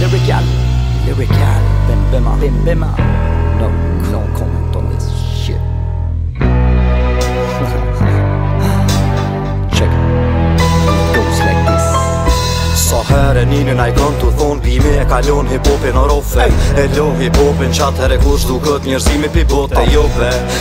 Lyrical, lyrical, bim bima, bim bima No, no comment on this shit Check It goes like this Sa herë e nin najkon tu thonë Bimi e kalon hip-hopin o rofe E lo hip-hopin qatë herë kush dukët njërzimi pi bote jove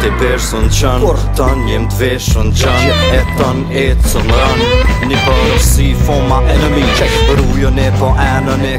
Te person qan Kur tan jem të veshën qan E tan e të së mëran Një parë si for my enemy Rujën e po enën e